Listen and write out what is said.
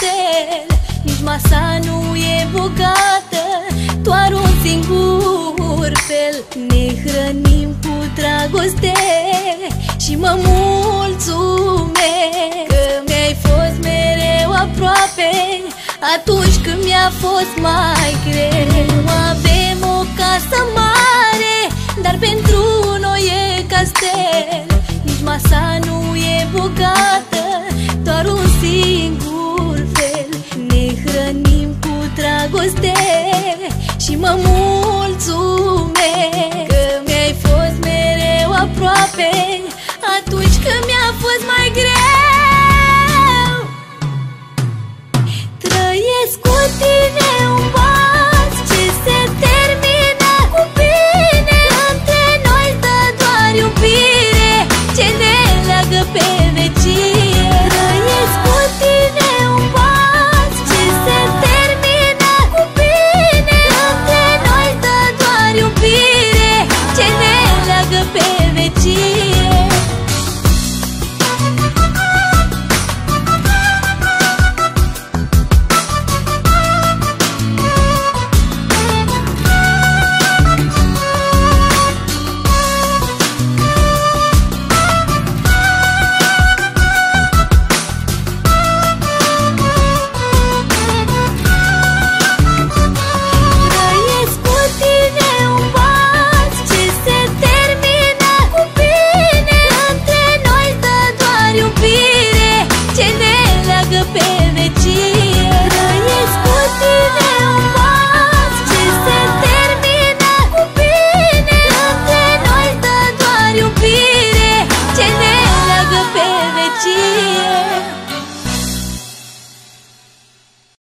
hotel Nici masa nu e bogată Doar un singur fel. Ne hrănim cu dragoste Și mă mulțumesc Că mi-ai fost mereu aproape. Atunci când mi-a fost mai greu dragoste Și mă mulțumesc Că mi-ai fost mereu aproape Atunci când mi-a fost mai greu. Trăiesc cu tine 记忆。